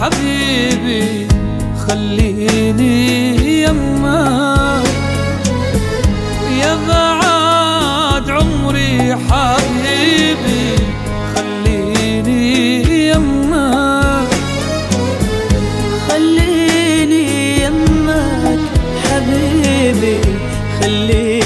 حبيبي خليني يمك يا بعد عمري حبيبي خليني يمك خليني يمك حبيبي خليني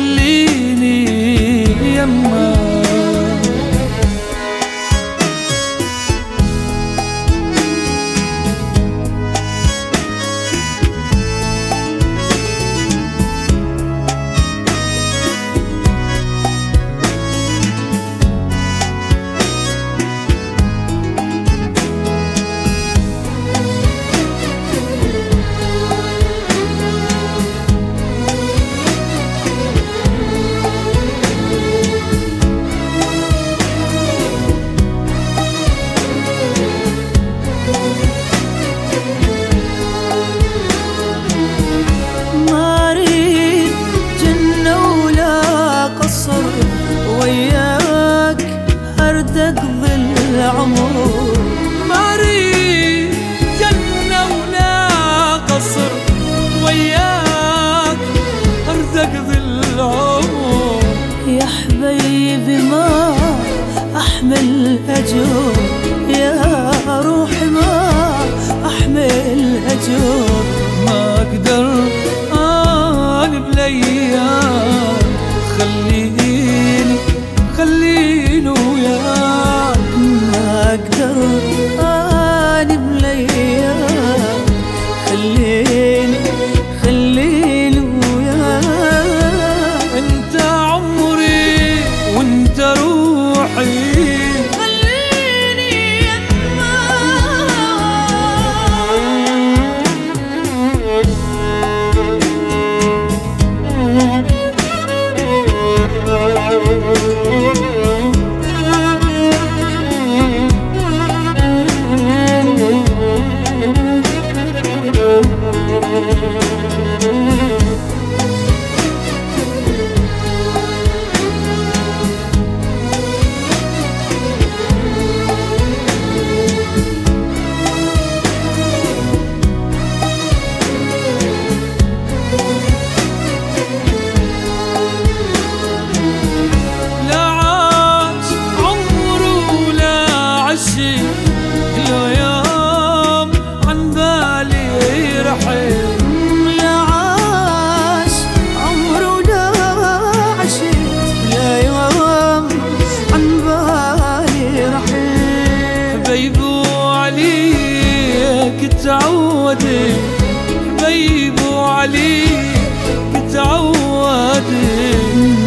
leave هجوم يا روح ما أحمل هجوم ما أقدر اني بليام خلي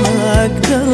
ما أقدر